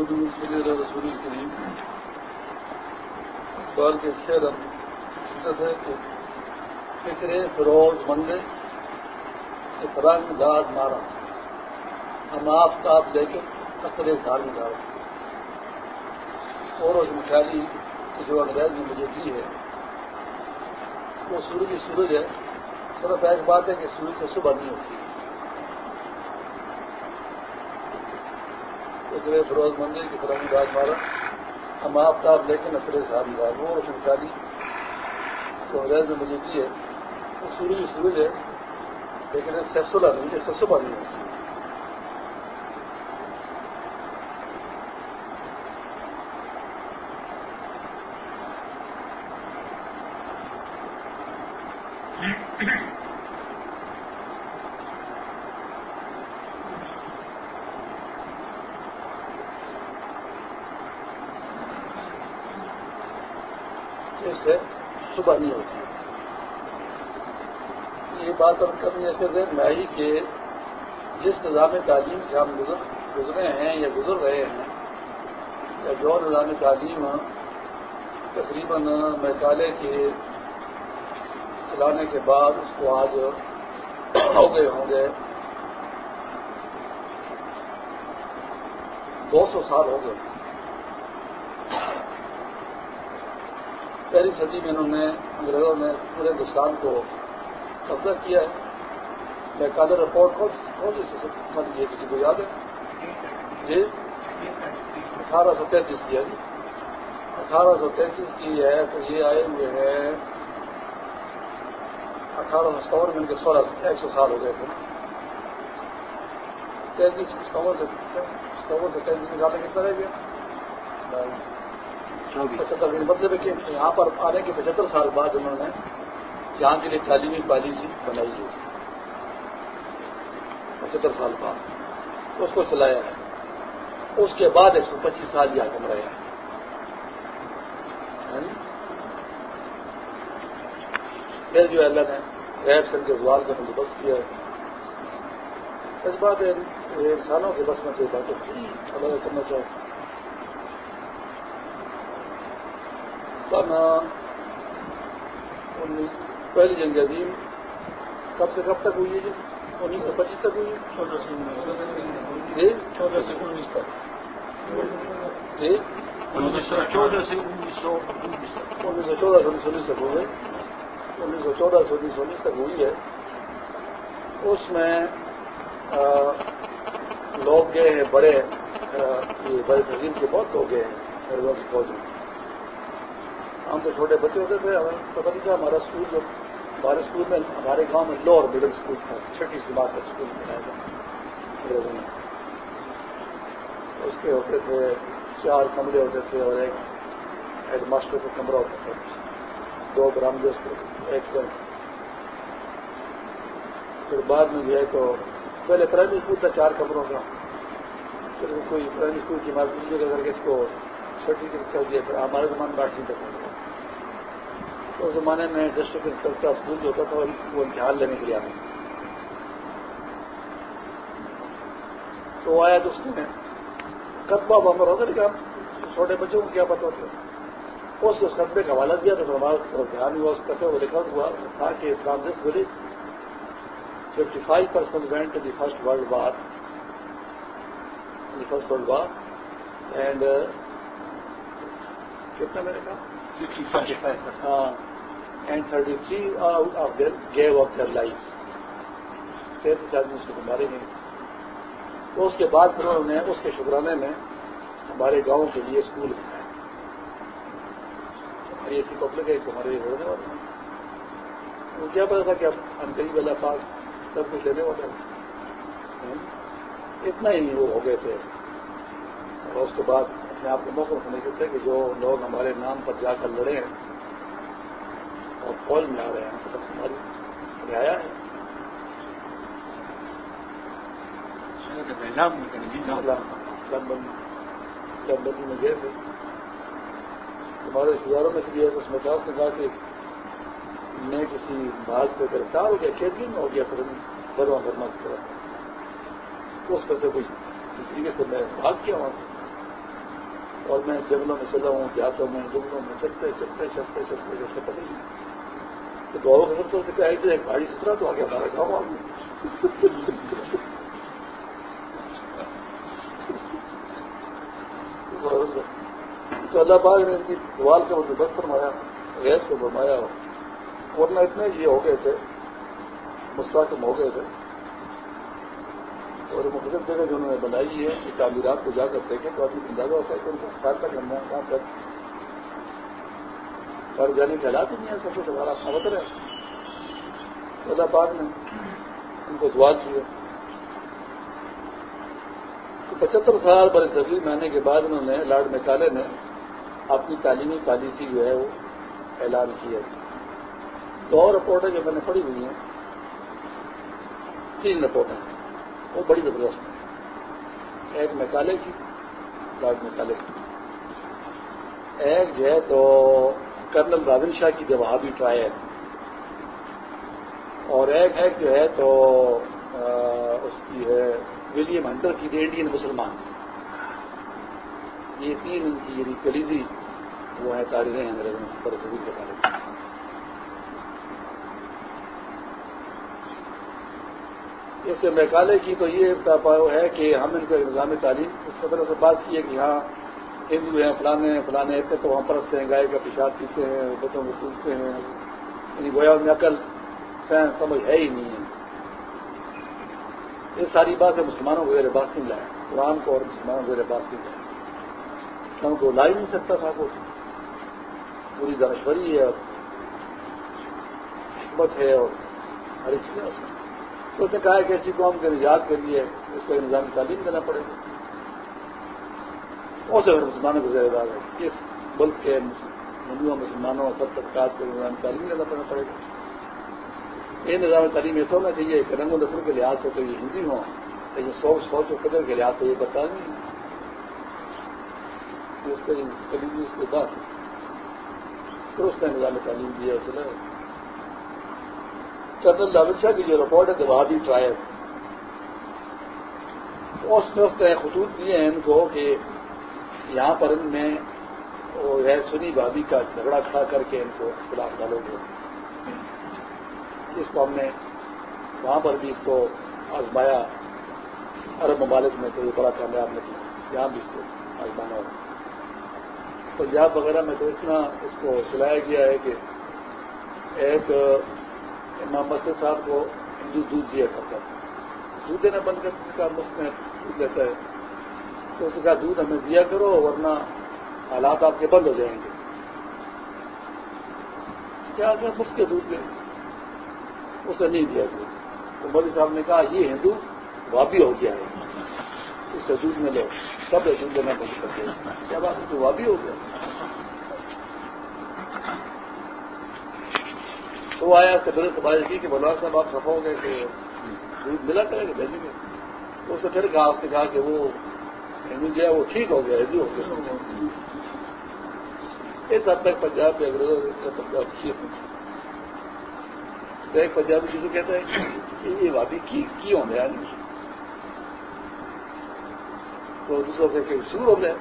رسول کریم اقبال کے شعر ہے کہ فکر فروز مندے فرنگ داد مارا۔ ہم آپ تاپ لے کے کثرے سال میں ڈالا اور اس مٹھائی جو انگریز نے مجھے دی ہے، وہ سورج سورج ہے۔ صرف ایک بات ہے کہ سورج سے صبح نہیں ہوتی۔ اتنے فروز مندر کی فراہمی بات مارا۔ ہم آپ لے کے اثر صاحب بات وہ روشن شادی تو انگریز نے مجھے دی ہے۔ وہ سورج سورج ہے، لیکن سرسو سے ہے سرسو پانی ہے صبح نہیں ہوتی سے صبح نہیں ہوتی یہ بات اب کرنی ایسے ذہن میں آئی کہ جس نظام تعلیم سے ہم گزرے ہیں یا گزر رہے ہیں، یا جو نظام تعلیم تقریباً میکالے کے چلانے کے بعد اس کو آج ہو گئے ہوں گے۔ دو سو سال ہو گئے۔ پہلی صدی میں انہوں نے انگریزوں نے پورے ہندوستان کو قبضہ کیا ہے۔ میں کالر رپورٹ کون سی کسی کو یاد ہے؟ جی؟ اٹھارہ سو تینتیس کی ہے جی۔ اٹھارہ سو تینتیس کی ہے تو یہ آئے ہوئے ہیں۔ اٹھارہ سو ستاون میں ان کے سولہ ایک سو سال ہو گئے تھے تینتیس ستاون سے ستاون سے تینتیس نکالنے کتنا رہ گیا؟ پچہتر مطلب ہے کہ یہاں پر آنے کے پچہتر سال بعد انہوں نے یہاں کے لیے تعلیمی پالیسی بنائی ہے پچہتر سال بعد۔ اس کو چلایا ہے۔ اس کے بعد ایک سو پچیس سال یہاں گم رہے ہیں پھر جو اللہ نے ریب سن کے زوال کا بندوبست کیا۔ ہے اس بات ہے انسانوں کے بس میں سے باتیں الگ کرنا چاہوں سن پہلی جنگ عظیم کب سے کب تک ہوئی ہے جی؟ انیس سو پچیس تک ہوئی چودہ سے چودہ سے انیس تک۔ انیس سو چودہ سے انیس سو انیس سو چودہ سے انیس سو انیس تک ہو گئے انیس سو چودہ سے انیس سو انیس تک ہوئی ہے۔ اس میں لوگ گئے ہیں بڑے یہ بڑے سزیم کے بہت لوگ گئے ہیں فوج میں۔ ہم تو چھوٹے بچے ہوتے تھے، ہمیں پتہ نہیں تھا، ہمارا اسکول جو ہمارے اسکول میں، ہمارے گاؤں میں لوور مڈل اسکول تھا، چھٹی سے بات کا اسکول بنایا تھا۔ اس کے ہوتے تھے، چار کمرے ہوتے تھے اور ایک ہیڈ ماسٹر کا کمرہ ہوتا تھا۔ دو برامدے ایک بینک پھر بعد میں جو ہے تو پہلے پرائمری اسکول تھا، چار کمروں کا۔ پھر کوئی پرائمری اسکول کی مارکیٹ کر کے اس کو چھٹی کر دیا۔ پھر ہمارے زمانے میں آٹھویں تک۔ اس زمانے میں ڈسٹرکٹ انسپیکٹر اسکول جو ہوتا تھا وہ امتحان لینے کے لیے آتا تو آیا تو اس نے قدبہ بمر ہوتا لیکن چھوٹے بچوں کو کیا پتا ہوتا اس قدبے کا حوالہ دیا تو ہمارا دھیان ہوا اس کتے وہ لکھا ہوا تھا کہ from this village fifty five percent went the first world war the first world war and کتنا میں نے کہا؟ ہاں۔ And thirty three out of their give of their life تینتیس آدمی اس کو مارے گئے تو اس کے بعد پھر انہوں نے اس کے شکرانے میں ہمارے گاؤں کے لیے اسکول بنایا ہماری ایسی پبلک ہے کہ ہمارے یہ ہونے والے ہیں. کیا پتا تھا کہ ہم قریب اللہ پاک سب کچھ لینے والے ہیں؟ اتنا ہی وہ ہو گئے تھے. اور اس کے بعد اپنے آپ کو موقع سمجھتے تھے کہ جو لوگ ہمارے نام پر جا کر لڑے ہیں فوج میں آ رہے ہیں بس ہماری رعایا ہے۔ لمبی میں گئے تھے ہمارے رشتے داروں میں سے بھی ہے اس میں داس نے کہا کہ میں کسی باز پہ گرفتار ہو گیا میں ہو گیا پھر بروا برما کی طرف اس پہ سے کوئی طریقے سے میں بھاگ کیا وہاں سے اور میں جنگلوں میں چلا ہوں جاتا ہوں جنگلوں میں چلتے چلتے چلتے چلتے چلتے پتہ نہیں۔ تو گاؤں کا سب کو ایک گاڑی سترا تو آ گیا ہمارا گاؤں تو اللہ پاک نے ان کی دیوال کا مجھے بس فرمایا گیس کو فرمایا۔ ورنہ اتنے یہ ہو گئے تھے، مستحکم ہو گئے تھے۔ اور مختلف جگہ جو انہوں نے بنائی ہے، یہ تعمیرات کو جا کر دیکھیں تو آدمی اندازہ ہوتا ہے کہ ان کا خیال تک ہم کہاں تک پر جانے کے حالات ہی نہیں ہے سب سے ہمارا سبق ہے اللہ پاک نے ان کو سوال کیا پچہتر سال بڑے صفی مہینے کے بعد انہوں نے لارڈ میکالے نے اپنی تعلیمی پالیسی جو ہے وہ اعلان کیا۔ دو رپورٹیں جو میں نے پڑھی ہوئی ہیں، تین رپورٹیں وہ بڑی زبردست ہے ایک میکالے کی لارڈ میکالے کی۔ ایک جو ہے تو کرنل رابن شاہ کی جوابی ٹرائل اور ایک ایک جو ہے تو اس کی ہے ولیم ہنٹر کی انڈین مسلمان۔ یہ تین ان کی یعنی کلیدی وہ ہے تاریخیں انگریزوں پر کے بارے میں اس سے میکالے کی تو یہ ہے کہ ہم ان کو نظام تعلیم، اس طرح سے بات کی ہے کہ یہاں ہندو ہیں فلانے ہیں فلانے ایسے تو وہاں پرستے ہیں گائے کا پیشاب پیتے ہیں، بچوں کو پوچھتے ہیں۔ یعنی گویا میں عقل سائنس، سمجھ ہے ہی نہیں ہے۔ یہ ساری باتیں مسلمانوں کو میرے نہیں لائے۔ قرآن کو اور مسلمانوں کو میرے نہیں لائے۔ ان کو لا ہی نہیں سکتا تھا وہ پوری دانشوری ہے اور حکمت ہے اور ہر ایک چیز تو اس نے کہا کہ ایسی قوم کے نجات کے لیے اس کو نظام تعلیم دینا پڑے گا۔ بہت سے مسلمانوں کو ذہر دار ہے؟ کس ملک کے ہندوؤں، مسلمانوں اور سب طبقات کو نظام تعلیم دینا پڑنا پڑے گا؟ یہ نظام تعلیم ایسا ہونا چاہیے کہ رنگ و نسل کے لحاظ سے تو یہ ہندی ہوں، لیکن سوچ سوچ و قدر کے لحاظ سے یہ بتا نہیں اس کے اس کے بعد پھر اس نے نظام تعلیم دیا چلا کرنل لاول شاہ کی جو رپورٹ ہے دوادی ٹرائل، اس میں اس نے خطوط دیے ہیں ان کو کہ یہاں پر ان میں وہ ہے سنی بابی کا جھگڑا کھڑا کر کے ان کو خلاف ڈالو گے اس کو ہم نے وہاں پر بھی اس کو آزمایا۔ عرب ممالک میں تو یہ بڑا کامیاب نکلا یہاں بھی اس کو آزمانا ہوگا پنجاب وغیرہ میں تو اتنا اس کو چلایا گیا ہے کہ ایک امام مسجد صاحب کو ہندو دودھ دیا کرتا تھا۔ دودھ دینا بند کرنے کا مفت میں دودھ دیتا ہے۔ تو اس کا دودھ ہمیں دیا کرو ورنہ حالات آپ کے بند ہو جائیں گے۔ کیا کیا مفت کے دودھ دیں اسے نہیں دیا گیا تو مودی صاحب نے کہا، یہ ہندو وابی ہو گیا ہے۔ اس سے دودھ میں لو۔ سب دودھ دینا بند کر دیا کیا بات ہے؟ وابی ہو گیا۔ تو آیا اس سے بڑے سوال کی کہ بلوار صاحب، آپ خفا ہو گئے کہ دودھ ملا کرے گا دہلی میں تو اس سے پھر کہا، آپ نے کہا کہ وہ جو ہے وہ ٹھیک ہو گیا ہندو ہو گیا۔ اس حد تک پنجاب کے انگریزوں پنجاب کی ایک پنجابی کسی کہتا ہے کہ یہ وادی کی کی ہوں گیا تو دوسروں کے کہ سور ہوتے ہیں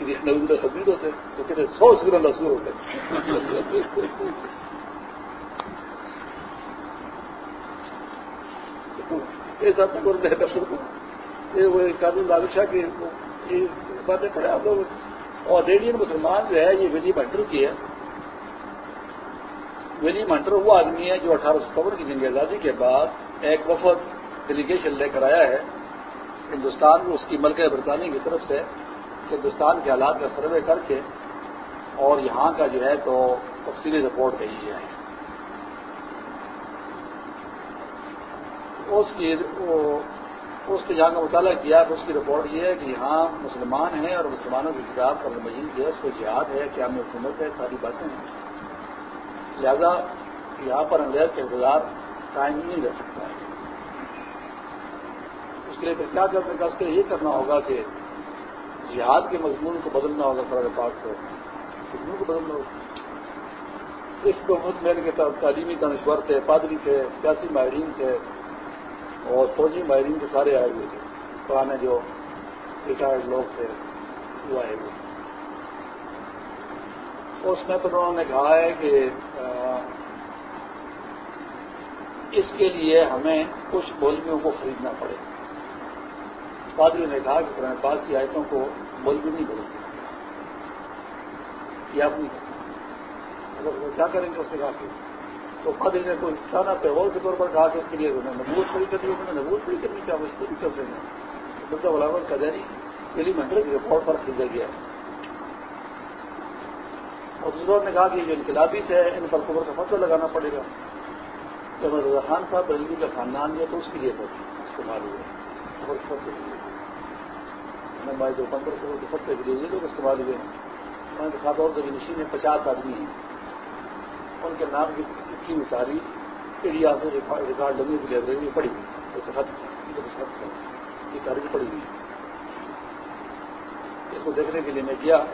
ہو گئے نویندر خبیر ہوتے ہیں، تو کہتے سو سور اندر سور ہوتے اس حد تک اور بہتر شروع وہ قانون لال شاہ کی باتیں پڑے آپ لوگ۔ اور ریڈین مسلمان جو ہے، یہ ولی منٹر کی ہے۔ ولی منٹر وہ آدمی ہے جو اٹھارہ ستمبر کی جنگ آزادی کے بعد ایک وفد ڈیلیگیشن لے کر آیا ہے۔ ہندوستان کو اس کی ملکہ برطانیہ کی طرف سے ہندوستان کے حالات کا سروے کر کے اور یہاں کا جو ہے تو تفصیلی رپورٹ بھیجی جائے۔ اس کی اس کے جہاں کا مطالعہ کیا تو اس کی رپورٹ یہ ہے کہ یہاں مسلمان ہیں اور مسلمانوں کی کتاب پر مجید ہے، اس کو جہاد ہے کیا میں حکومت ہے، ساری باتیں ہیں۔ لہذا یہاں پر انگریز کا انتظار قائم نہیں رہ سکتا ہے۔ اس کے لیے پھر کیا کرنے کا اس کے لیے یہ کرنا ہوگا کہ جہاد کے مضمون کو بدلنا ہوگا فراد پاک سے۔ مضمون کو بدلنا ہوگا۔ اس کو خود میل کے تعلیمی دانشور تھے، پادری تھے، سیاسی ماہرین تھے۔ اور فوجی ماہرین کے سارے آئے ہوئے تھے۔ پرانے جو ریٹائرڈ لوگ تھے ہوا ہے وہ اس میں تو انہوں نے کہا ہے کہ اس کے لیے ہمیں کچھ بولویوں کو خریدنا پڑے۔ پادری نے کہا کہ قرآن پاک کی آیتوں کو بولوی نہیں بولے یہ آپ نہیں اگر کیا کریں گے اس نے کہا کہ تو پادری نے کوئی کھانا پیغور کے طور پر کہا کہ اس کے لیے انہوں نے نبوت کھڑی کر دی، انہوں نے نبوت کھڑی کرنی کیا اس کو بھی کر دیں گے مرزا غلام کا جاری ایلیمنٹر کی رپورٹ پر خریدا گیا اور دوسروں نے کہا کہ جو انقلابی سے ان پر خبر کا فصل لگانا پڑے گا۔ جب رضا خان صاحب رنگی کا خاندان جو تو اس کے لیے استعمال ہوئے میں جو پندرہ کروڑ کے فتح کے لیے یہ لوگ استعمال ہوئے ہیں ان کے ساتھ اور زمین نشین میں پچاس آدمی ہیں۔ ان کے نام کی کی تاریخ ایریا سے ریکارڈ لگنے کی لائبریری میں پڑی ہوئی یہ تاریخ پڑی ہوئی اس کو دیکھنے کے لیے میں گیا۔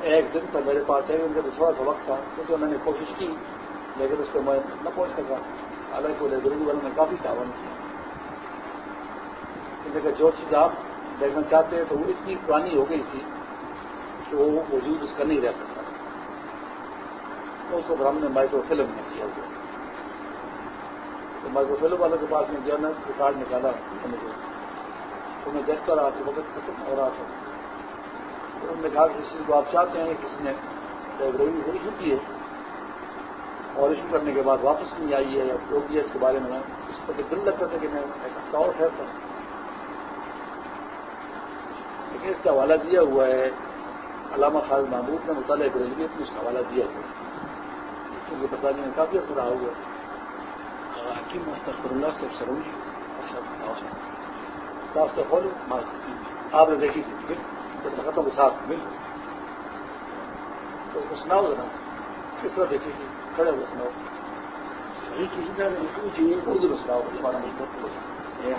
ایک دن تک میرے پاس ہے ان کا تھوڑا سا وقت تھا کیونکہ میں نے کوشش کی، لیکن اس کو میں نہ پہنچ سکا۔ حالانکہ وہ لائبریری والوں نے کافی تعاون کیا۔ لیکن جو چیز آپ دیکھنا چاہتے ہیں تو وہ اتنی پرانی ہو گئی تھی کہ وہ وجود اس کا نہیں رہ سکتا۔ اس کو ہم نے مائکرو فلم میں کیا ہوا تو مائکرو فلم والوں کے پاس میں گیا نا ریکارڈ نکالا تو میں دیکھتا رہا کہ وقت ختم ہو رہا تھا۔ انہوں نے کہا کہ کسی کو آپ چاہتے ہیں کسی نے لائبریری ہو چکی ہے اور ایشو کرنے کے بعد واپس نہیں آئی ہے یا جو بھی ہے اس کے بارے میں۔ اس پر دل لگتا تھا کہ میں ایک ہفتہ اور ٹھہرتا ہوں لیکن اس کا حوالہ دیا ہوا ہے۔ علامہ خالد محمود نے مطالعہ بریلوی میں اس کا حوالہ دیا ہوا ہے۔ کیونکہ بتانے میں کافی اثر رہا ہوا حکیم مستقر اللہ سے سروجی اچھا فالو آپ نے دیکھی تھی۔ کے ساتھ بالکل تو سناؤ ذرا کس طرح دیکھی تھی؟ کھڑے ہوئے سناؤ اردو میں سناؤ۔ ہمارا ملک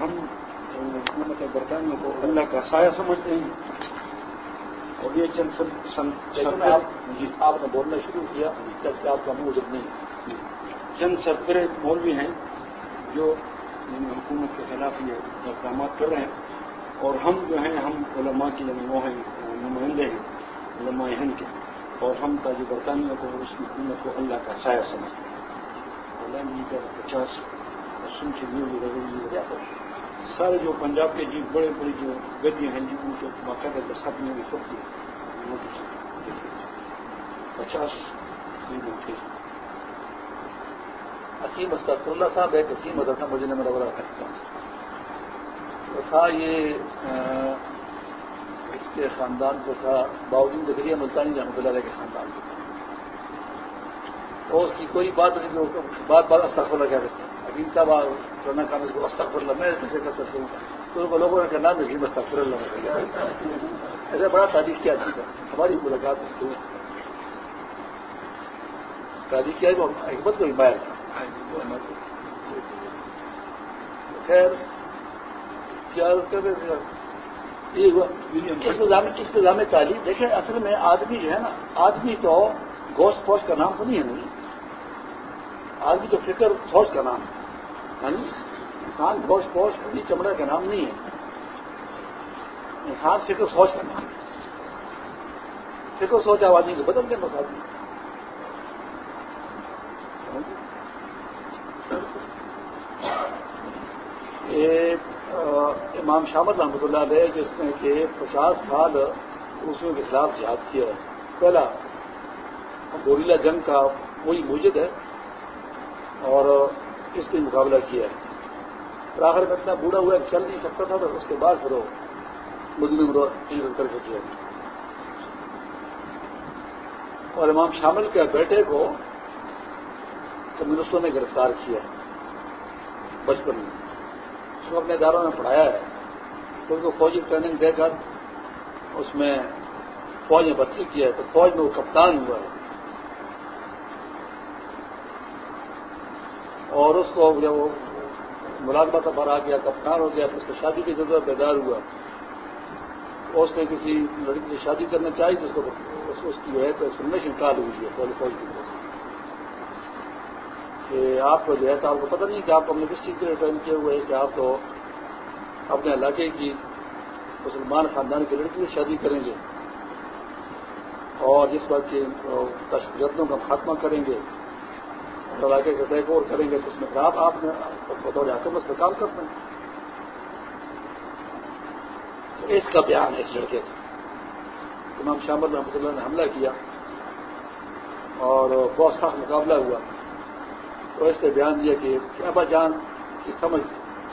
ہم حکومت برطانیہ کو اللہ کا سایہ سمجھتے ہیں۔ اور یہ چند جی آپ نے بولنا شروع کیا جبکہ آپ کا منہ جب نہیں چند سرکرے مولوی ہیں جو حکومت کے خلاف یہ اقدامات کر رہے ہیں۔ اور ہم جو ہیں ہم علماء کی وہ ہیں نمائندے ہیں علماء ہند کے۔ اور ہم تاج برطانیہ کو اس حکومت کو اللہ کا سایہ سمجھتے ہیں۔ اللہ پچاس سن کے لیے سارے جو پنجاب کے جی بڑے بڑے جو گدیاں ہیں جی ان کے باقاعدہ دستخط میں بھی سب پچاس حکیم استفر اللہ صاحب، ایک حکیم مدرسہ مجھے میرا بڑا تو تھا یہ اس کے خاندان کو تھا، باوجود ذریعہ ملتانی رحمۃ اللہ علیہ کے خاندان کو تھا۔ اور اس کی کوئی بات نہیں، جو بات بات استخر اللہ کیا کرتے ہیں حکیم صاحب کرنا کام اس کو استخر اللہ میں ایسے کر سکتا ہوں تو لوگوں نے کہنا حکیم استخر اللہ ایسا بڑا تاریخ کیا تھی ہماری ملاقات تاریخ کیا وہ حکمت کو باہر تھا خیر کیا اس نظام تعلیم دیکھیں اصل میں آدمی جو ہے نا آدمی تو گوشت فوج کا نام تو نہیں ہے نہیں آدمی تو فکر فوج کا نام ہے انسان گوشت فوج کبھی چمڑا کا نام نہیں ہے۔ انسان فکر سوچ کا نام ہے۔ فکر سوچ آبادی کو بدل دیں بس آدمی امام شامد رحمۃ اللہ علیہ جس نے کہ پچاس سال روسیوں کے خلاف جہاد کیا ہے۔ پہلا، گوریلا جنگ کا وہی موجود ہے۔ اور اس نے مقابلہ کیا ہے۔ پھر آخر میں اتنا بوڑھا ہوا چل نہیں سکتا تھا، تو اس کے بعد پھر وہ مجمے کر کے کیا۔ اور امام شامل کے بیٹے کو کمیونسٹوں نے گرفتار کیا بچپن میں۔ اس کو اپنے اداروں میں پڑھایا ہے تو ان کو فوجی ٹریننگ دے کر اس میں فوج میں بھرتی کیا ہے، تو فوج میں وہ کپتان ہوا ہے۔ اور اس کو جب وہ ملازمت پر آ گیا، کپتان ہو گیا اس کو شادی کی ضرورت بیدار ہوا۔ اس نے کسی لڑکی سے شادی کرنا چاہی جس کو اس کی جو ہے تو انفارمیشن کال ہوئی ہے، فوج فوج کی طرف سے۔ کہ آپ کو جو ہے تو آپ کو پتہ نہیں کہ آپ ہم نے کس چیز کے ٹرین کیے ہوئے ہیں کہ آپ تو اپنے علاقے کی مسلمان خاندان کی لڑکی سے شادی کریں گے اور جس وقت کی تشددوں کا خاتمہ کریں گے۔ علاقے کا ٹیک اوور کریں گے تو اس میں آپ آپ نے بطور حکومت پر کام کرتے ہیں۔ تو اس کا بیان ہے اس لڑکے کا۔ امام شامل رحمۃ اللہ نے حملہ کیا اور بہت سخت مقابلہ ہوا۔ تو اس نے بیان دیا کہ ابا جان کی سمجھ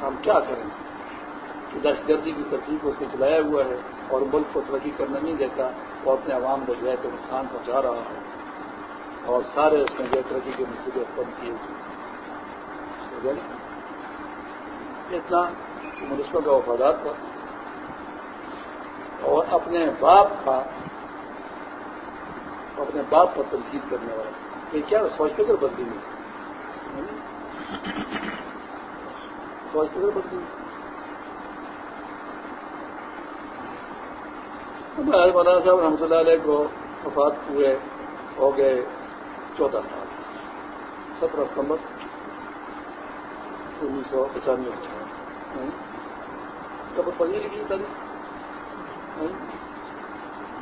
ہم کیا کریں؟ کہ دہشت گردی کی ترقی کو اس نے چلایا ہوا ہے اور ملک کو ترقی کرنا نہیں دیتا اور اپنے عوام کو جو ہے تو نقصان پہنچا رہا ہے۔ اور سارے اس میں جو ترقی کے منصوبے ختم کیے اتنا منسلوں کا وفادار تھا اور اپنے باپ کا اپنے باپ پر تنقید کرنے والا یہ کیا سوچ فکر بدلی نہیں سوچ فکر بدلی مولانا صاحب رحمۃ اللہ علیہ کو وفات ہوئے، ہو گئے۔ چودہ سال۔ سترہ ستمبر انیس سو پچانوے کب پڑھی لکھی تاریخ؟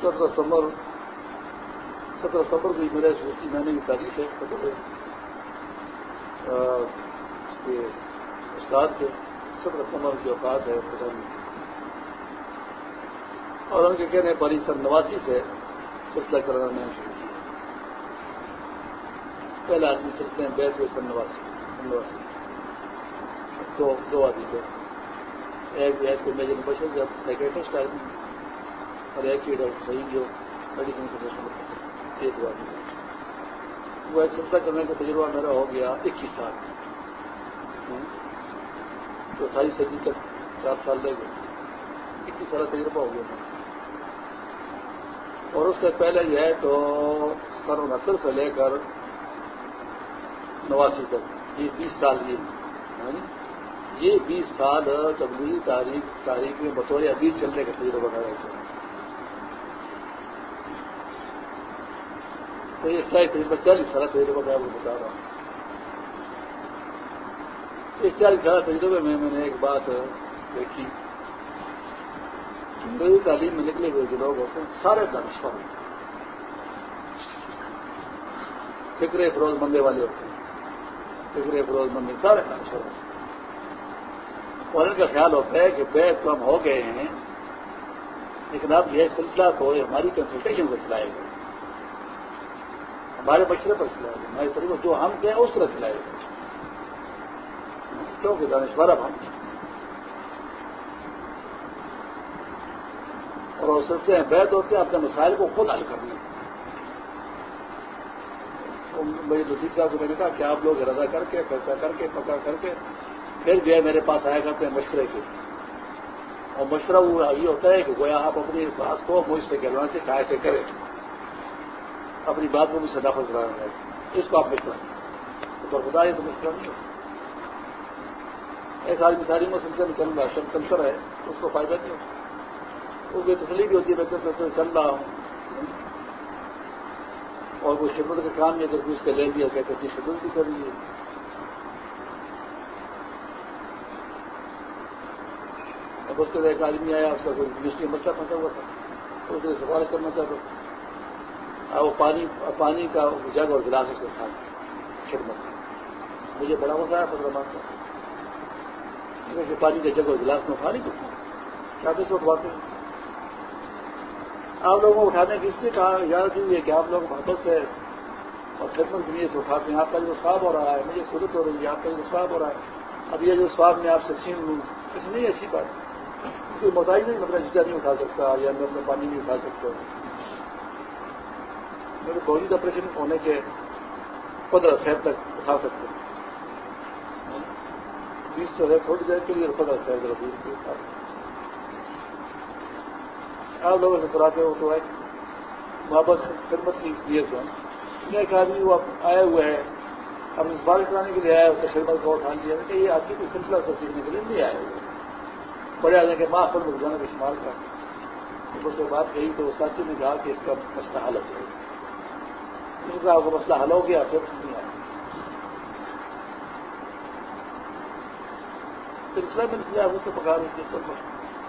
سترہ ستمبر سترہ ستمبر کو میرے مہینے کی تاریخ ہے اس کے استاد کے سترہ ستمبر کی اوقات ہے پچانوے اور ان کے کہنے پر سن نواسی سے سلسلہ کرانا میں شروع پہلا آدمی سلسلے میں بیٹھ ہوئے سن نواسی نواسی دو آدمی تھے۔ ایک ایک میجر بشر جب سیکرٹسٹ آدمی اور ایک ہی ڈاکٹر صحیح جو میڈیسن کے ایک بات وہ ایک سلسلہ کرنے کا تجربہ میرا ہو گیا اکیس سال۔ تو اٹھائیس صدی تک چار سال لے گئے۔ اکیس سال تجربہ ہو گیا۔ اور اس سے پہلے جو ہے تو سن انہتر سے لے کر نواسی تک یہ بیس سال یہ۔ یعنی یہ بیس سال تبدیلی تاریخ تاریخ میں بطور ابھی چلنے کا تجربہ کر رہے تھے۔ تو یہ سلائی تجربہ، چالیس سال تجربہ میں آپ کو بتا رہا ہوں۔ اس چالیس سال تجربے میں میں نے ایک بات دیکھی۔ میری تعلیم میں نکلے ہوئے جو لوگ ہوتے ہیں، سارے دانشور فکر فروز مندے والے ہوتے ہیں۔ فکر فروز مندے سارے دانشور ہوتے اور ان کا خیال ہوتا ہے کہ بیگ تو ہم ہو گئے ہیں، لیکن اب یہ سلسلہ تو ہماری کنسلٹیشن سے چلائے گا۔ ہمارے مشورے پر چلائے گا۔ ہمارے طریقے جو ہم کہیں اس طرح چلائے گا۔ کیونکہ دانشور اب ہم اور اس سلسلے میں بیت ہوتے ہیں، اپنے مسائل کو خود حل کرنے۔ میری لطیف صاحب کو میں نے کہا کہ آپ لوگ ارادہ کر کے، فیصلہ کر کے، پکا کر کے، پھر جو ہے میرے پاس آیا کرتے ہیں مشورے کے۔ اور مشورہ وہ یہ ہوتا ہے کہ گویا آپ اپنی بات کو مجھ سے کہلوانا سے کہا سے کریں۔ اپنی بات کو بھی سدافت کرانا ہے اس کو آپ مشورہ تو پر بتا یہ تو مشورہ نہیں ہوتا ایک آدمی ساری میں سلسلے میں چل رہا ہے چلتا اس کو فائدہ نہیں ہوتا اس کو تسلی بھی ہوتی ہے میں چل رہا ہوں۔ اور وہ شدت کا کام نہیں اگر اس سے لے لیا کہتے اپنی شدت بھی کر لیجیے اب اس کے ایک آدمی آیا، اس کا کوئی یونیورسٹی مسئلہ پھنسا ہوا تھا۔ اس نے سفارش کرنا چاہتا تھا۔ وہ پانی پانی کا جگ اور گلاس اس کو کھا خدمت۔ مجھے بڑا مزہ آیا، پندرہ کا۔ پانی کا جگ اور گلاس میں اٹھا نہیں کیا بھی سے اٹھواتے آپ لوگوں کو اٹھانے کی اس لیے کہا یاد ہوئی ہے کہ آپ لوگ محبت سے اور خدمت کے لیے سے اٹھاتے ہیں۔ آپ کا جو سواب ہو رہا ہے، مجھے ضرورت ہو رہی ہے، آپ کا جو سواب ہو رہا ہے۔ اب یہ جو سواب میں آپ سے چھین لوں اس نہیں ایسی بات۔ کوئی بتائی نہیں مطلب جیتا نہیں اٹھا سکتا یا میں اپنا پانی نہیں اٹھا سکتا۔ میرے باڈی آپریشن ہونے کے پندرہ فیب تک اٹھا سکتے بیس سے تھوڑی دیر کے لیے پندرہ فیب تک آپ لوگوں سے کراتے ہو تو ایک محبت خدمت کی لیے تو۔ ایک آدمی وہ آئے ہوئے ہیں اب اس بار کرانے کے لیے آیا، اس نے خدمت کو اٹھا لیا کہ یہ آدمی کوئی سلسلہ سے سیکھنے کے لیے؟ نہیں آئے ہوئے بڑے آدمی کے ماں پر روزانہ کا شمار کر اس سے بات کہی تو ساتھی نے کہا کہ اس کا مسئلہ حل ہو جائے۔ گا کا آپ کا مسئلہ حل ہو گیا پھر نہیں آیا سلسلہ میں اس سے پکا رہی تھی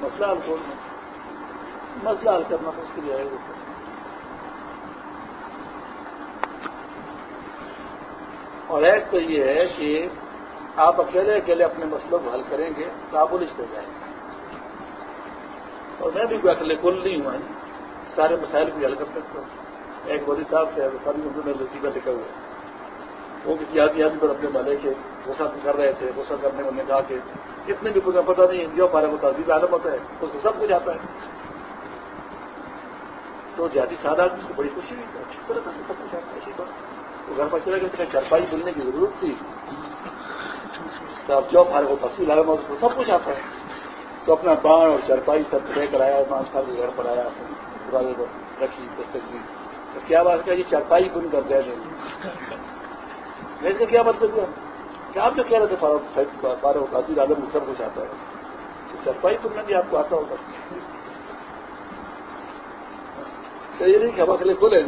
مسئلہ حل چھوڑنا مسئلہ حل کرنا مشکل ہے۔ اور ایک تو یہ ہے کہ آپ اکیلے اکیلے اپنے مسئلوں کو حل کریں گے تو آپ الجھ ہو جائیں گے۔ اور میں بھی کوئی اکیلے کل نہیں ہوا سارے مسائل کو حل کر سکتا ہوں۔ ایک بودی صاحب سے ساری اردو میں لطیفہ لکھا ہوا وہ کسی آدمی آدمی پر اپنے مالے کے غصہ کر رہے تھے، غصہ کرنے والے کہا کہ اتنے بھی کچھ پتا نہیں، جو ہمارے کو تعزیب عالم ہوتا ہے، اس کو سب کچھ آتا ہے۔ تو جاتی سادہ آدمی کو بڑی خوشی ہوئی اچھی طرح سے سب کچھ آتا ہے تو گھر پر چلا گیا چرپائی بلنے کی ضرورت تھی۔ تو اب جو ہمارے کو تفصیل عالم اس کو سب کچھ آتا ہے۔ تو اپنا بان اور چرپائی سب لے کر آیا پانچ سال کے گھر پر آیا دروازے پر رکھی دستک دی تو کیا بات ہے یہ چرپائی بن کر دے دیں کیا مطلب ہوا؟ کہ آپ جو کہہ رہے تھے بارہ قاضی عالم میں سب کچھ آتا ہے۔ چرپائی بننا بھی آپ کو آتا ہوگا۔ تو یہ نہیں کہ ہم اگلے کھلے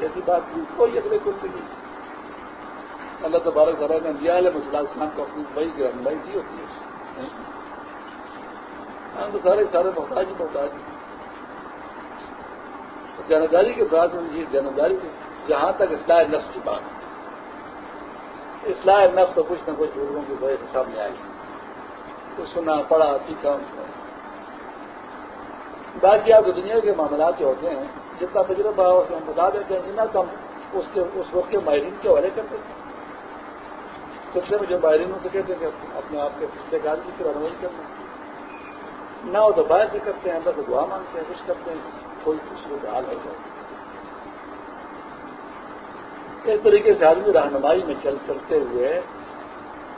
ایسی بات نہیں کوئی اگلے کھل نہیں۔ اللہ تبارک ذرا نے دیا ہے مسئلہ اسلام کو اپنی بھائی کی رنگائی دی ہوتی ہے۔ ہم تو سارے سارے محتاج ہی محتاج ہیں۔ جانداری کے بعد میں جانداری جہاں تک اصلاح نفس کی بات اصلاح نفس تو کچھ نہ کچھ لوگوں کی وجہ سے سامنے آئی کچھ سنا، پڑھا، سیکھا باقی آپ دنیا کے معاملات جو ہوتے ہیں جتنا تجربہ ہو، اس میں ہم بتا دیتے ہیں جتنا کم اس کے، اس وقت کے ماہرین کے حوالے کرتے ہیں۔ سلسلے میں جو ماہرینوں سے کہتے ہیں کہ اپنے آپ کے پچھلے گاڑی کی رہنمائی کرنا نہ ہو تو باہر سے کرتے ہیں اندر سے دعا مانگتے ہیں، کچھ کرتے ہیں، کوئی خوشبو کا حال ہو جائے اس طریقے سے آدمی رہنمائی میں چل چلتے ہوئے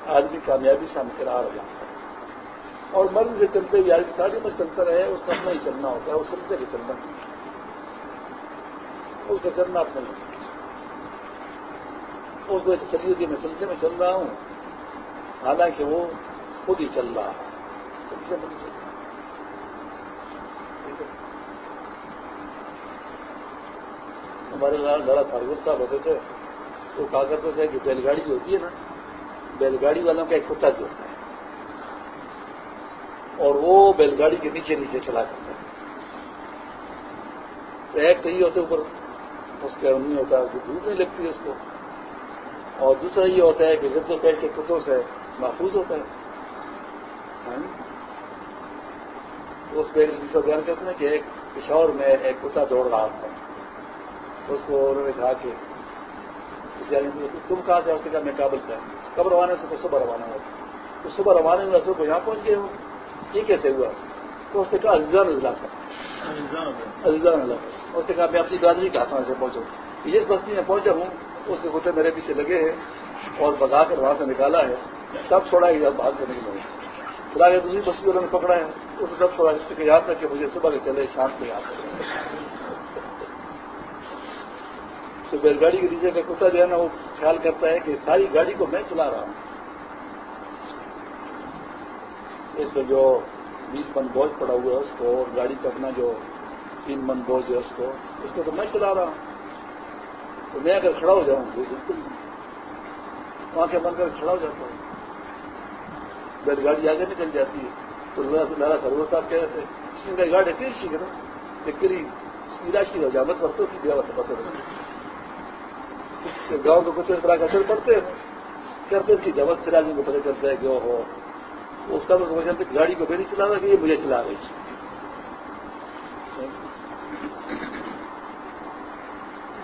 آدمی کامیابی سے ہمکرار ہو جاتا اور مرد سے چلتے ہوئے آدمی شادی میں چلتا رہے اس کا اپنا ہی چلنا ہوتا ہے اس سلسلے کے چلنا اس کا چلنا اپنا نہیں اس کو چلیے میں سلسلے میں چل رہا ہوں۔ حالانکہ وہ خود ہی چل رہا ہے۔ سلسلے میں ہمارے لڑا فاروق صاحب ہوتے تھے، وہ کہا کرتے تھے کہ بیل گاڑی جو ہوتی ہے نا بیل گاڑی والوں کا ایک کتا جو ہوتا ہے۔ اور وہ بیل گاڑی کے نیچے نیچے چلا کرتا ہے۔ تو ایک تو یہ ہوتے اوپر، اس کا نہیں ہوتا ہے دھوپ نہیں لگتی ہے اس کو۔ اور دوسرا یہ ہوتا ہے کہ گرد و پیٹ کے کتوں سے محفوظ ہوتا ہے۔ ہاں جی؟ اس پہ بیان کرتے ہیں کہ ایک پشاور میں ایک کتا دوڑ رہا تھا۔ اس کو انہوں نے کہا کہ تم کہاں سے اس نے کہا میں کابل سے۔ کب روانہ سے تو صبح روانہ ہوا۔ تو صبح روانہ ہوا صبح یہاں پہنچ گئے ہوں یہ کیسے ہوا؟ تو اس نے کہا، عزیزان اضلاع کا۔ عزیزان اللہ اس نے کہا، میں اپنی برادری کا ہاتھوں سے پہنچا جس بستی میں پہنچا ہوں، اس کے کتے میرے پیچھے لگے ہیں اور بگا کر وہاں سے نکالا ہے۔ تب چھوڑا ہے بھاگ سے نکلے پھر آگے دوسری بستی والوں نے پکڑا ہے۔ اس تب چھوڑا، اس یاد تک کہ مجھے صبح کے چلے، شام کو یاد تو بیل گاڑی کے نیچے کا کتا جو ہے نا، وہ خیال کرتا ہے کہ ساری گاڑی کو میں چلا رہا ہوں۔ اس میں جو بیس من بوجھ پڑا ہوا ہے اس کو اور گاڑی کا اپنا جو تین من بوجھ ہے اس کو اس کو تو میں چلا رہا ہوں۔ تو میں اگر کھڑا ہو جاؤں تو بالکل وہاں کے من کر کھڑا ہو جاتا ہوں۔ بیل گاڑی آگے نکل جاتی ہے۔ تو لارا سرور صاحب کہہ رہے تھے گاڑی پھر سیکھ رہا کری راشی ہو جامت وقتوں کی دیا پتہ گاؤں کو کچھ اس طرح کا اثر پڑتے ہیں۔ کرتے اس کی جمت سے آدمی کو پتہ چلتا ہے کہ وہ ہو۔ اس کا تو چلتے گاڑی کو میری چلا رہا کہ یہ مجھے چلا رہی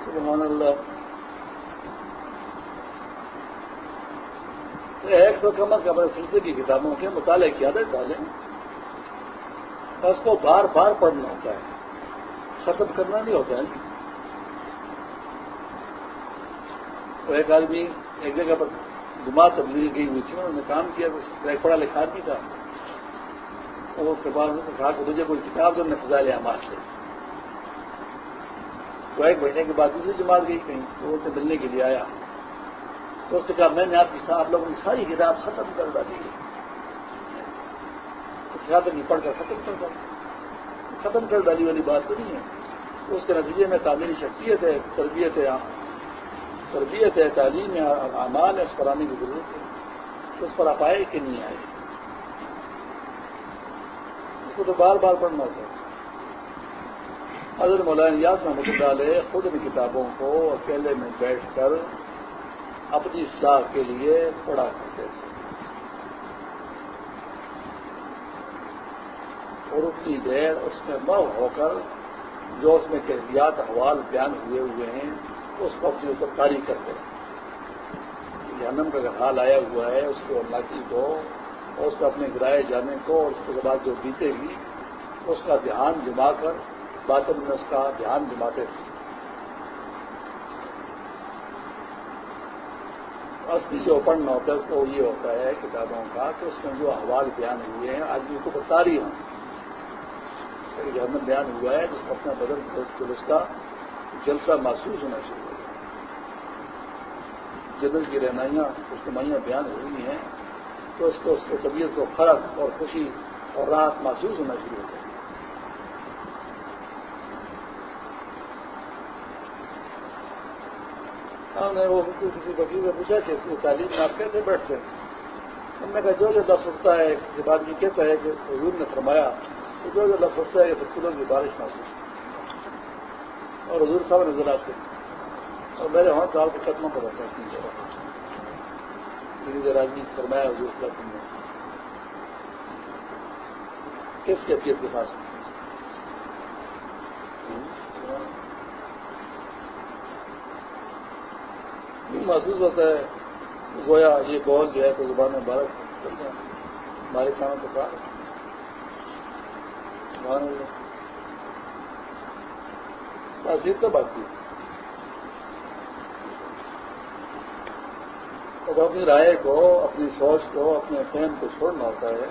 سبحان اللہ۔ ایک سو کم از کم سلسلے کی کتابوں کے مطالعے کی عادت ڈالیں۔ اس کو بار بار پڑھنا ہوتا ہے۔ ختم کرنا نہیں ہوتا ہے۔ تو ایک آدمی ایک جگہ پر گما تبدیلی گئی ہوئی تھی، انہوں نے کام کیا ایک پڑھا لکھا آدمی تھا۔ اور اس کے بعد کہا کہ مجھے کوئی کتاب جو نے فضا سے تو ایک مہینے کے بعد دوسری جماعت گئی کہیں، تو اسے ملنے کے لیے آیا۔ تو اس نے کہا، میں نے آپ کی آپ لوگوں کی ساری کتاب ختم کر ڈالی ہے پڑھ کر ختم کر ڈالی ختم کر ڈالی والی بات تو نہیں ہے۔ اس کے نتیجے میں تعمیری شخصیت ہے، تربیت ہے۔ تربیت ہے، تعلیم ہے، اعمال ہے، اس پر آنے کی ضرورت ہے۔ اس پر آپ آئے کہ نہیں آئے۔ اس کو تو بار بار پڑھنا ہوتا ہے۔ حضرت مولانا یاد محمد اللہ علیہ خود ان کتابوں کو اکیلے میں بیٹھ کر اپنی اصلاح کے لیے پڑھا کرتے تھے۔ اور اتنی دیر اس میں مو ہو کر جو اس میں کیفیات، احوال بیان ہوئے ہوئے ہیں اس کو اپنی اوپر کاری کرتے ہیں۔ جہنم کا اگر حال آیا ہوا ہے، اس کو اللہ کو اور اس کو اپنے گرائے جانے کو، اور اس کے بعد جو بیتے گی اس کا دھیان جما کر، باطن میں اس کا دھیان جماتے تھے اصلی جو پڑھنا ہوتا ہے، اس کو یہ ہوتا ہے، کتابوں کا، کہ اس میں جو احوال بیان ہوئے ہیں آدمی کو بتا رہی ہوں۔ جہنم بیان ہوا ہے، جس کو اپنا بدن درست کا جلسہ محسوس ہونا شروع ہو جدل کی رہنائیاں اجتماعیاں بیان ہوئی ہیں، تو اس کو اس کو طبیعت کو فرق اور خوشی اور راحت محسوس ہونا شروع ہو جائے ہم نے وہ کسی وکیل سے پوچھا کہ تعلیم میں آپ کیسے بیٹھتے ہیں؟ ہم نے کہا، جو جو لفظ اٹھتا ہے، جب آدمی کہتا ہے کہ حضور نے فرمایا، تو جو جو لفظ اٹھتا ہے، یہ سکولوں کی بارش محسوس اور حضور صاحب نظر آتے ہیں اور میرے وہاں صاحب کے قدموں پر رہتا ہے دیر آدمی فرمایا حضور صاحب نے۔ کس کیفیت کے پاس؟ محسوس ہوتا ہے گویا یہ بول جو ہے تو زبان میں بارہ چل جائے ہمارے کاموں کے پاس۔ تاثیر تو بات کی اب اپنی رائے کو، اپنی سوچ کو، اپنے فہم کو چھوڑنا ہوتا ہے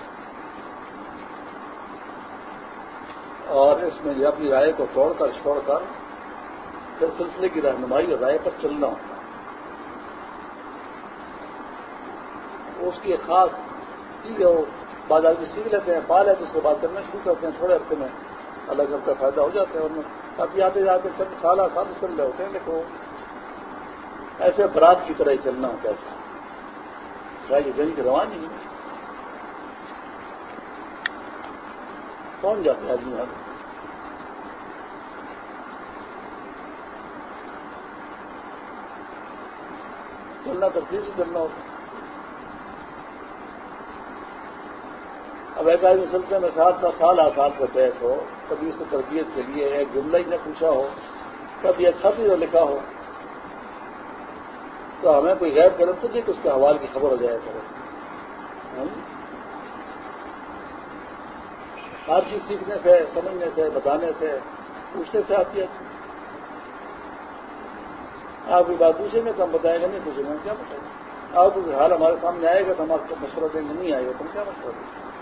اور اس میں یہ اپنی رائے کو توڑ کر، چھوڑ کر پھر سلسلے کی رہنمائی اور رائے پر چلنا ہوتا ہے۔ اس کی خاص چیز ہے، وہ بعض آدمی سیکھ لیتے ہیں پال ہے تو اس کو بات کرنا شروع کرتے ہیں، تھوڑے ہفتے میں الگ الگ کا فائدہ ہو جاتا ہے اور ابھی آتے جاتے چند سال سال چل رہے ہوتے ہیں لیکن ایسے برات کی طرح ہی چلنا ہوتا ہے۔ یہ جنگ روان نہیں ہے۔ کون جاتا ہے آدمی آگے چلنا ترتیب سے چلنا ہوتا ہے۔ اب ایک سلسلے میں سات سات سال آسان سے بیٹھ ہو، کبھی اس کو تربیت کے لیے ایک جملہ ہی نے پوچھا ہو، کبھی ایک خط ہی لکھا ہو۔ تو ہمیں کوئی غیر کرم تو نہیں کہ اس کے حوال کی خبر ہو جائے کرے۔ ہر چیز سیکھنے سے، سمجھنے سے، بتانے سے، پوچھنے سے آتی ہے۔ آپ کی بات پوچھیں گے تو ہم بتائیں گے، نہیں پوچھیں گے کیا بتائیں گے؟ آپ کو حال ہمارے سامنے آئے گا تو ہم آپ کو مشورہ دیں گے، نہیں آئے گا تو ہم کیا مشورہ دیں گے؟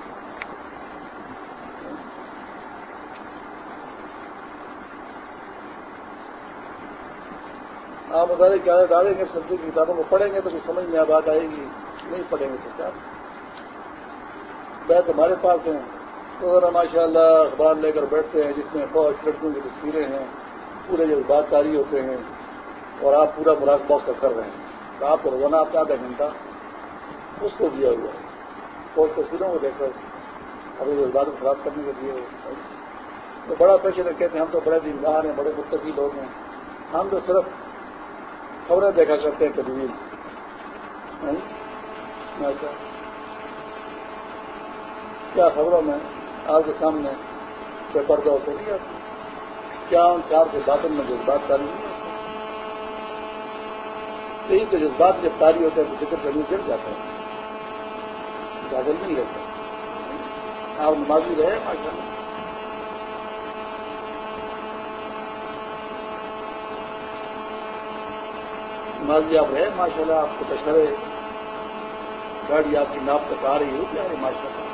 آپ بتا کیا ڈالیں گے سبزی کی کتابوں کو پڑھیں گے تو کچھ سمجھ میں بات آئے گی۔ نہیں پڑھیں گے تو کیا؟ بیت ہمارے پاس ہیں۔ تو ذرا ماشاء اللہ اخبار لے کر بیٹھتے ہیں، جس میں بہت لڑکیوں کی تصویریں ہیں، پورے جذبات کاری ہوتے ہیں اور آپ پورا مراقبہ کا کر رہے ہیں۔ تو آپ کو روزانہ آپ کا آدھا گھنٹہ اس کو دیا ہوا ہے۔ بہت تصویروں کو دیکھ کر اپنے جذبات کو خراب کرنے کے لیے۔ تو بڑا پیشے کہتے ہیں ہم تو بڑے دیندار ہیں، بڑے مستقی لوگ ہیں۔ ہم تو صرف خبریں دیکھا کرتے ہیں کبھی اچھا کیا خبروں میں آپ کے سامنے پردہ ہوتے نہیں آتی کیا ان چار کے باطن میں جذبات تاری نہیں ہوتے یہی تو جذبات جب تاری ہوتے ہیں تو ذکر کرنے گر جاتا ہے بادل نہیں رہتا آپ نمازی رہے ماشاء اللہ نمازی آپ رہے ماشاء اللہ آپ کو دشہرے گاڑی آپ کی ناپ تک آ رہی ہوتی آ رہی ماشاء اللہ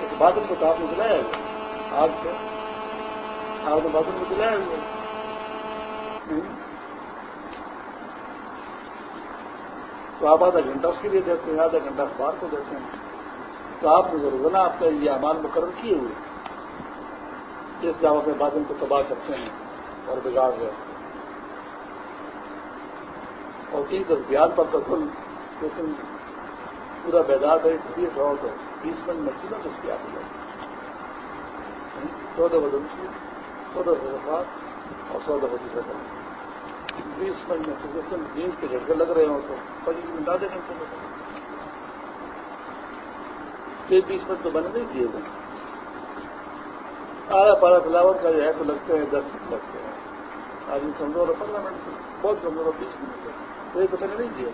ایک بادل کو تو آپ نے دلایا ہوا آج سے آپ نے بادل کو دلایا ہوا تو آپ آدھا گھنٹہ اس کے لیے دیتے ہیں، آدھا گھنٹہ اخبار کو دیتے ہیں۔ تو آپ نے ضرور آپ کا یہ امان مقرر کیے ہوئے۔ اس دعوت میں بادل کو تباہ کرتے ہیں اور بگاڑ گئے اور تین دس پر تو لیکن پورا بیدار ہے بیس رہو تو بیس منٹ میں تینوں دستیاب ہو جائے چودہ بدن چودہ سو افراد اور سو دفعہ دوسرا کریں بیس منٹ میں جس دن نیند کے جھٹکے لگ رہے ہوں تو پچیس منٹ آدھے گھنٹے میں بیس منٹ تو بنے نہیں دیے گئے۔ آیا پارا فلاور کا جو ہے تو لگتے ہیں، دس منٹ لگتے ہیں۔ آدمی کمزور ہے، پندرہ منٹ بہت کمزور ہے، بیس منٹ کوئی پتہ نہیں دیا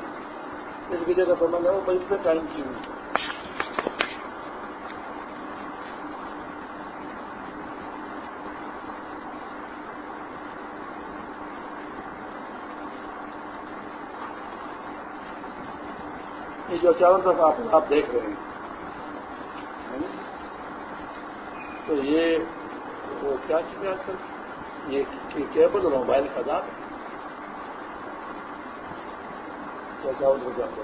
اس کی جگہ تو میں نے وہ بجٹ سے ٹائم کی ہوئی۔ یہ جو چاروں طرف آپ آپ دیکھ رہے ہیں تو یہ وہ کیا چیز آج کل؟ یہ کیبل اور موبائل کا ذات کیا چاول ہو جاتا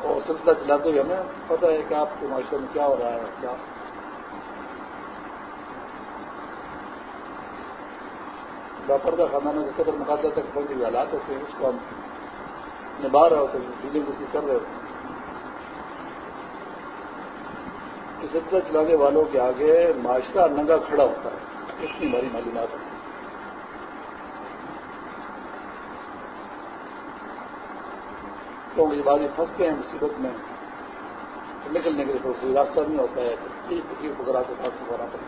اور سلسلہ چلاتے ہوئے ہمیں پتہ ہے کہ آپ کے معاشرے میں کیا ہو رہا ہے، کیا؟ باپردہ خاندانوں کے قدر مقابلہ تک پہنچے ہوئے حالات ہوتے ہیں، اس کو ہم نبھا رہے ہوتے ہیں ڈیلنگ اس کی کر رہے ہوتے ہیں۔ سلسلہ چلانے والوں کے آگے معاشرہ ننگا کھڑا ہوتا ہے، اتنی بڑی معلومات ہوتی ہے تو یہ بازی پھنستے ہیں، مصیبت میں نکلنے کے لیے تو کوئی راستہ نہیں ہوتا ہے۔ تکلیف وغیرہ کے ساتھ وغیرہ پر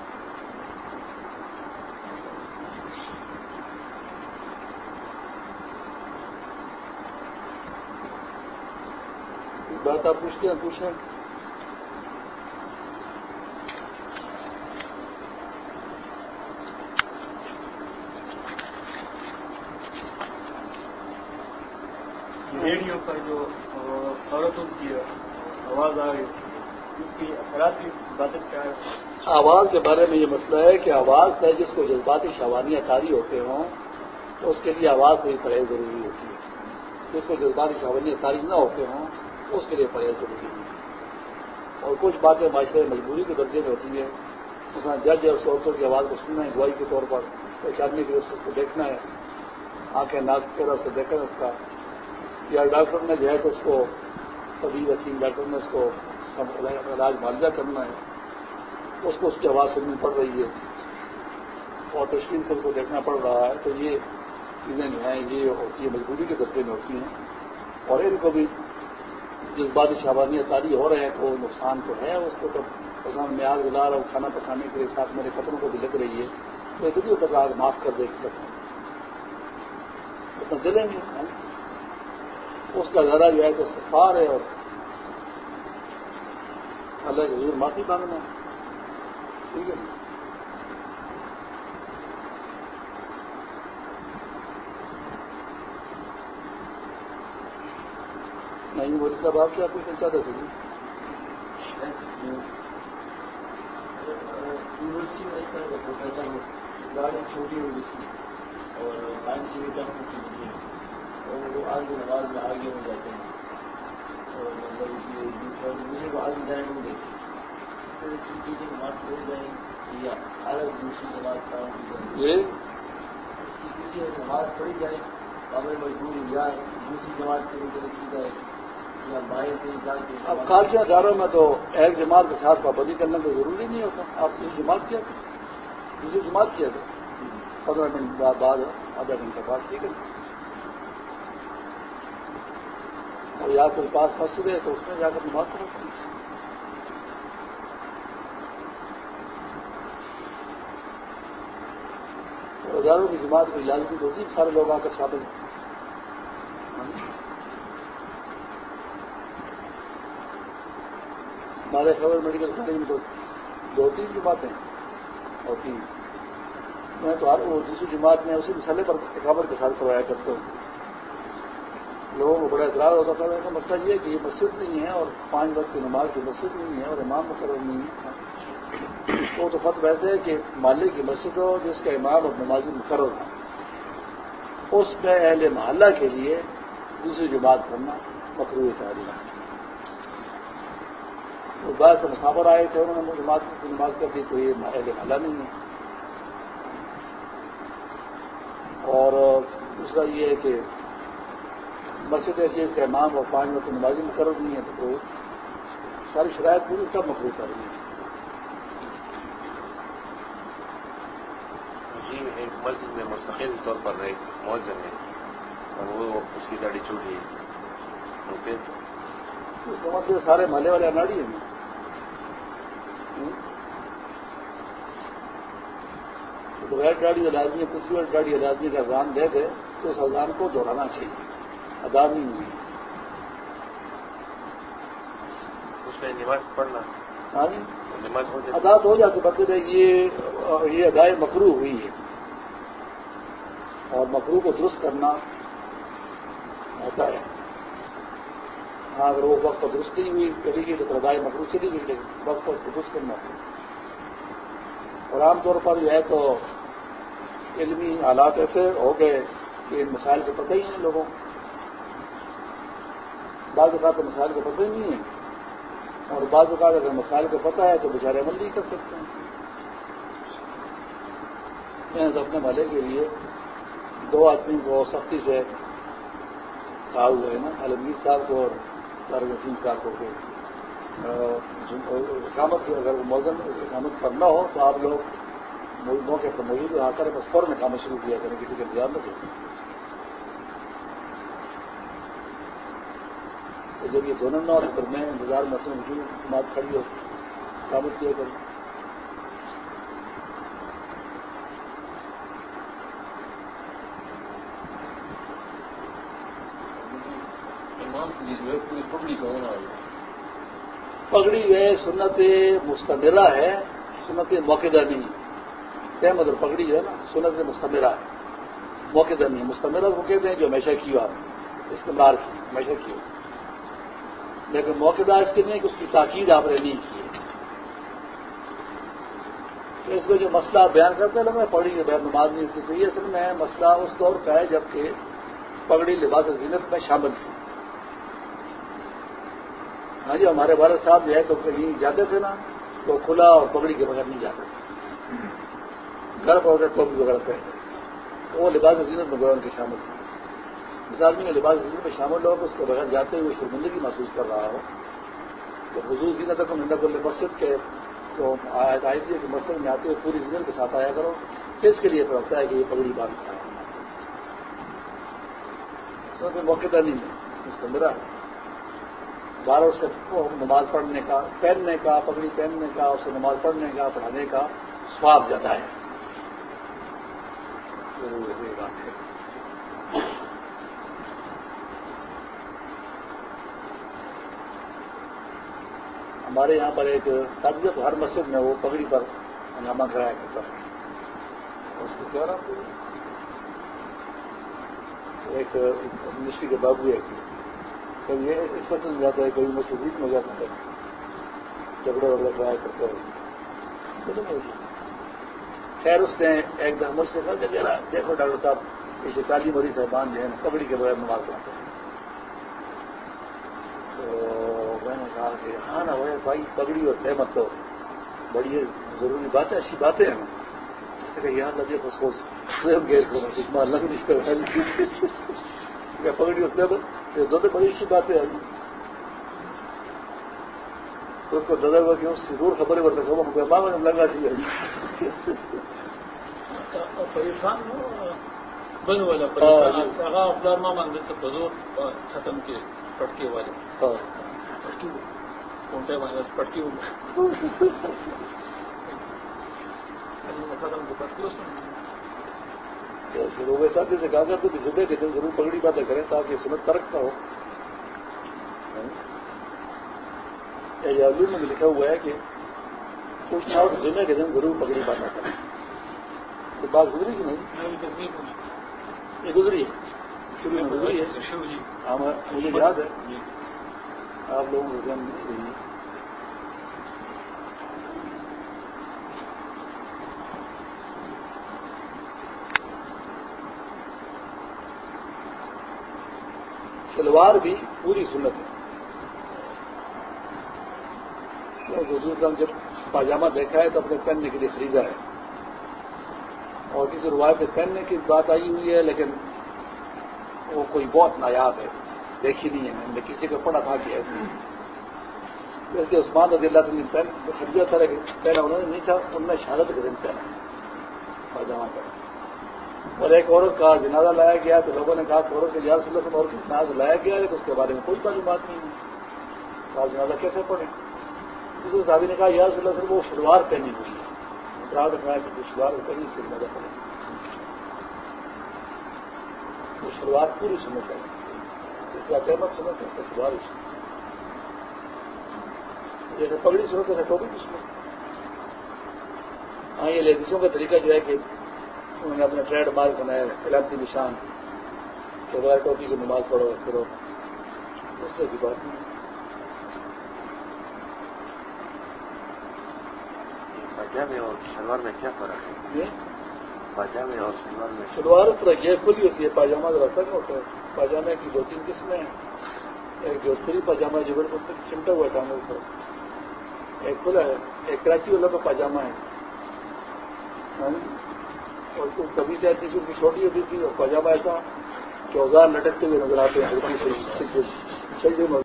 بات آپ پوچھتے ہیں، پوچھیں۔ پر جو عورتوں کی آواز آ رہی اس کی اثرات کی باتیں کیا ہے آواز کے بارے میں یہ مسئلہ ہے کہ آواز ہے، جس کو جذباتی شوانی اطاری ہوتے ہوں، تو اس کے لیے آواز سے ہی ضروری ہوتی ہے۔ جس کو جذباتی شوانی اطاری نہ ہوتے ہوں اس کے لیے پڑھائی ضروری ہوتی ہے۔ اور کچھ باتیں معاشرے مجبوری کے درجے میں ہوتی ہیں۔ مثلا جج اور عورتوں کی آواز کو سننا ہے، گواہی کے طور پر ایک آدمی کے اس کو دیکھنا ہے، آنکھیں ناک چہرہ سے دیکھنا ہے اس کا۔ یا ڈاکٹر نے جو ہے تو اس کو طبیب وکیل ڈاکٹر نے اس کو علاج معالجہ کرنا ہے، اس کو اس کی آواز سننی پڑ رہی ہے اور تشکیل سے اس کو دیکھنا پڑ رہا ہے، تو یہ چیزیں جو ہیں، یہ ہوتی ہے مجبوری کے درجے میں ہوتی ہیں۔ اور ان کو بھی جذباتی شہبازیاں تاری ہو رہے ہیں تو نقصان تو ہے، اس کو تو پسند میں آگ جلا رہا ہوں کھانا پکانے کے ساتھ میرے کپڑوں کو بھی لگ رہی ہے۔ تو اتنی ہوتا آگ معاف کر دے سکتے اتنا جلیں گے۔ اس کا ذرا جو ہے تو سفار ہے اور اللہ کے حضور معافی مانگنا ٹھیک ہے۔ نہیں موری صاحب، آپ کیا پوچھنا چاہتے تھے جی؟ یونیورسٹی میں اس طرح کا پروفیسر ہو گاڑی چھوٹی ہوئی تھی اور اور وہ آگے نماز میں آگے ہو جاتے ہیں اور مطلب مجھے وہ آگے جائیں پھر چھٹی کی نماز پڑھ جائیں یا الگ دوسری نماز قائم کی جائے کسی نماز پڑھی جائے ہمیں مجبور جائے دوسری جماعت کے لیے کی جائے اب خاصی اداروں میں تو ایک جماعت کے ساتھ پابندی کرنا تو ضروری نہیں ہوتا۔ آپ دوسری جماعت کیا تھا؟ دوسری جماعت کیا تھا؟ پندرہ منٹ بعد آدھا گھنٹہ بعد ٹھیک ہے۔ اور یا پھر پاس مسجد ہے تو اس میں جا کر نماز کرو ہزاروں کی جماعت کی لازمی ہوتی سارے لوگ آ کر شامل ہمارے خبر میڈیکل کالج میں تو دو تین جماعتیں ہوتی ہیں میں تو ہر وہ دوسری جماعت میں اسی مسئلے پر خبر کے ساتھ کروایا کرتا ہوں۔ لوگوں کو بڑا اعتراض ہوتا تھا ایسا مسئلہ یہ ہے کہ یہ مسجد نہیں ہے اور پانچ وقت کی نماز کی مسجد نہیں ہے اور امام مقرر نہیں ہے۔ وہ تو خط ویسے ہے کہ محلے کی مسجد ہو، جس کا امام اور نمازی مقرر ہو۔ اس میں اہل محلہ کے لیے دوسری جماعت کرنا مقروع تعلیم ہے بعض سے مسافر آئے تھے، انہوں نے جماعت کی نماز کر دی تو یہ اہل محلہ نہیں ہے۔ اور دوسرا یہ ہے کہ مسجد ایسی اس کا امام اور پانچ وقت نمازی مقرر نہیں ہے تو ساری شرائط پوری تب مخلوط آ رہی ہے جی، ایک مسجد میں مستقل طور پر ایک موزن ہے اور وہ اس کی گاڑی چھوٹ گئی سمجھتے سارے محلے والے اناڑی ہیں۔ بغیر گاڑی الادمی کسی کچھ گاڑی الادمی کا اذان دے دے تو اس اذان کو دوہرانا چاہیے۔ ادا نہیں ہوئی۔ اس میں نماز پڑھنا۔ ہاں جی۔ نماز ادا تو ہو جاتی مطلب ہے یہ یہ ادائے مکرو ہوئی ہے۔ اور مکرو کو درست کرنا ہوتا ہے۔ ہاں اگر وہ وقت پر درست نہیں ہوئی کبھی گئی تو پھر ادائے مکرو چلی گئی لیکن وقت پر درست کرنا اور عام طور پر جو ہے تو علمی حالات ایسے ہو گئے کہ ان مسائل کو پتہ ہی نہیں لوگوں۔ بعض اوقات تو مسائل کو پتہ ہی نہیں ہے اور بعض اوقات اگر مسائل کو پتہ ہے تو بیچارے عمل نہیں کر سکتے۔ ہیں میں نے اپنے مالے کے لیے دو آدمی کو سختی سے کہا ہوا ہے نا عالمگیر صاحب کو اور طارق نسیم صاحب کو کہ اقامت اگر موزن اقامت پر نہ ہو تو آپ لوگ موقع پر موجود آ کر بس فوراً کام شروع کیا کریں، کسی کے انتظار میں تو جب یہ دونوں نہ ہو تو میں انتظار میں اپنے وجود حکومت کھڑی ہو اقامت کیا کروں کی جو ہے ہونا پگڑی سنت مستمرہ ہے سنت موقع نہیں کیا مطلب پگڑی جو ہے نا؟ سنت مستمرہ ہے۔ موقع نہیں مستمرہ وہ کہتے ہیں جو ہمیشہ کی آپ استعمال کی ہمیشہ کی لیکن موقع اس کے نہیں کہ اس کی تاکید آپ نے نہیں کی۔ ہے اس میں جو مسئلہ بیان کرتے ہیں، میں پگڑی کے بغیر نماز نہیں ہوتی تو یہ اصل میں مسئلہ اس دور کا ہے جبکہ پگڑی لباس زینت میں شامل تھی۔ ہاں جی ہمارے والد صاحب جو ہے تو کہیں جاتے تھے نا، تو کھلا اور پگڑی کے بغیر نہیں جاتے تھے۔ گھر پر ہوتے ٹوپی وغیرہ پہنتے۔ وہ لباس زینت میں ان کے شامل تھے۔ جس آدمی نے لباس زینت میں شامل ہو تو اس کے بغیر جاتے ہوئے شرمندگی محسوس کر رہا ہو۔ تو حضور زینت کو نندا بل مسجد کے تو آئی تھی کہ مسجد میں آتے ہوئے پوری زینت کے ساتھ آیا کرو کس کے لیے پڑھتا ہے کہ یہ پگڑی باندھ ہے۔ موقع نہیں ہے اس کو میرا بارہ سے نماز پڑھنے کا، پہننے کا، پگڑی پہننے کا اسے نماز پڑھنے کا، پڑھانے کا سواب زیادہ ہے۔ ہمارے یہاں پر ایک ساتھی تو ہر مسجد میں وہ پگڑی پر ہنگامہ کرایا کرتا تھا۔ اس کو کیا رہا ایک منسٹری کے بابو ایک کبھی اس مسجد میں جاتا ہے، کبھی مسجد میں جاتا ہے۔ جھگڑے وغیرہ کرایا کرتے ہیں خیر، اس نے ایک دم مجھ سے کہا کہ دیکھو ڈاکٹر صاحب، یہ شکالی مری صاحبان جو ہے پگڑی کے بغیر نماز پڑھتے ہیں۔ تو میں نے کہا کہ ہاں نا وہ بھائی پگڑی اور سہمت تو بڑی ضروری بات ہے اچھی باتیں ہیں جیسے کہ یہاں لگے اس کو سوئم گیل کو۔ الگ نہیں پگڑی اور سہمت یہ دونوں بڑی اچھی باتیں ہیں تو اس کو نظر ہوا کہ اس کی دور خبریں بتا کہ ماں میں لگا سی پریشان بن والا پریشان۔ ماں تھے بزور ختم کے پٹکے والے۔ پٹکی کونٹے والے پٹکی ختم کے پٹکی اس لوگ ساتھی سے کہا کرتے کہ جمعے کے دن ضرور پگڑی باتیں کریں تاکہ سنت ترک نہ ہو۔ یادو میں لکھا ہوا ہے کہ کچھ نہ ہو جمعے کے دن ضرور پگڑی باتیں کریں۔ یہ بات گزری کہ نہیں؟ یہ گزری ہے۔ شروع میں گزری ہے۔ ہاں مجھے یاد ہے۔ آپ لوگوں کو ذہن نہیں رہی شلوار بھی پوری سنت ہے۔ دوسرا جب پاجامہ دیکھا ہے تو اپنے پہننے کے لیے خریدا ہے۔ اور کسی روایت سے پہننے کی بات آئی ہوئی ہے، لیکن وہ کوئی بہت نایاب ہے۔ دیکھی نہیں ہے۔ میں نے کسی کو پڑھا تھا کہ ایسے ویسے عثمان رضی اللہ نے خریدا تھا، لیکن پہنا انہوں نے نہیں تھا، ان میں شہادت کے دن پہنا پاجامہ پہنا اور ایک عورت کا جنازہ لایا گیا، تو لوگوں نے کہا کہ عورت کے جہاز وسلم اور کس جنازہ لایا گیا ہے تو اس کے بارے میں کوئی معلومات نہیں ہے۔ کہا جنازہ کیسے پڑے دوسرے صاحب نے کہا، یا یار صرف وہ شلوار پہنی ہوئی ہے۔ رکھنا ہے کہ شلوار پہنی اس سے جنازہ پڑے وہ شلوار پوری سمجھ ہے۔ اس کا قیمت سمجھ ہے اس کا شلوار اس جیسے پگڑی سمجھ ہے ٹوپی بھی سمجھ ہاں یہ لیڈیسوں کا طریقہ جو ہے کہ انہوں نے اپنے ٹریڈ مارک بنایا علامتی نشان تو بغیر ٹوپی کی نماز پڑھو کرو اس سے بھی بات نہیں پاجامے اور شلوار میں کیا فرق ہے پاجامے اور شلوار میں شلوار اس طرح یہ کھلی ہوتی ہے پاجامہ ذرا تک ہوتا ہے پاجامے کی دو تین قسمیں ہیں۔ ایک جو کھلی پاجامہ جو بالکل چمٹا ہوا ٹانگوں سے ایک کھلا ہے ایک کراچی والا کا پاجامہ ہے؟ اور کبھی سے آتی تھی چھوٹی ہوتی تھی اور پاجامہ ایسا چوزار لٹکتے ہوئے نظر آتے ہیں۔